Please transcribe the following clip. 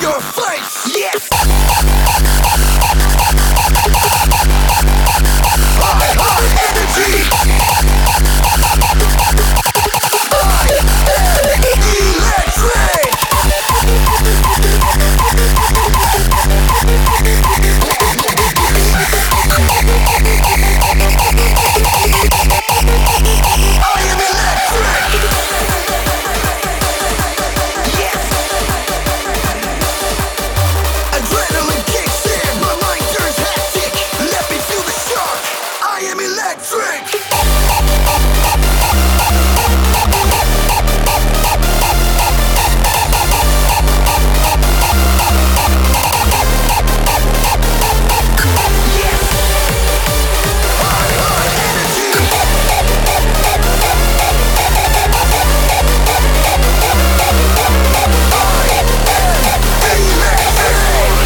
your face. Yes. break.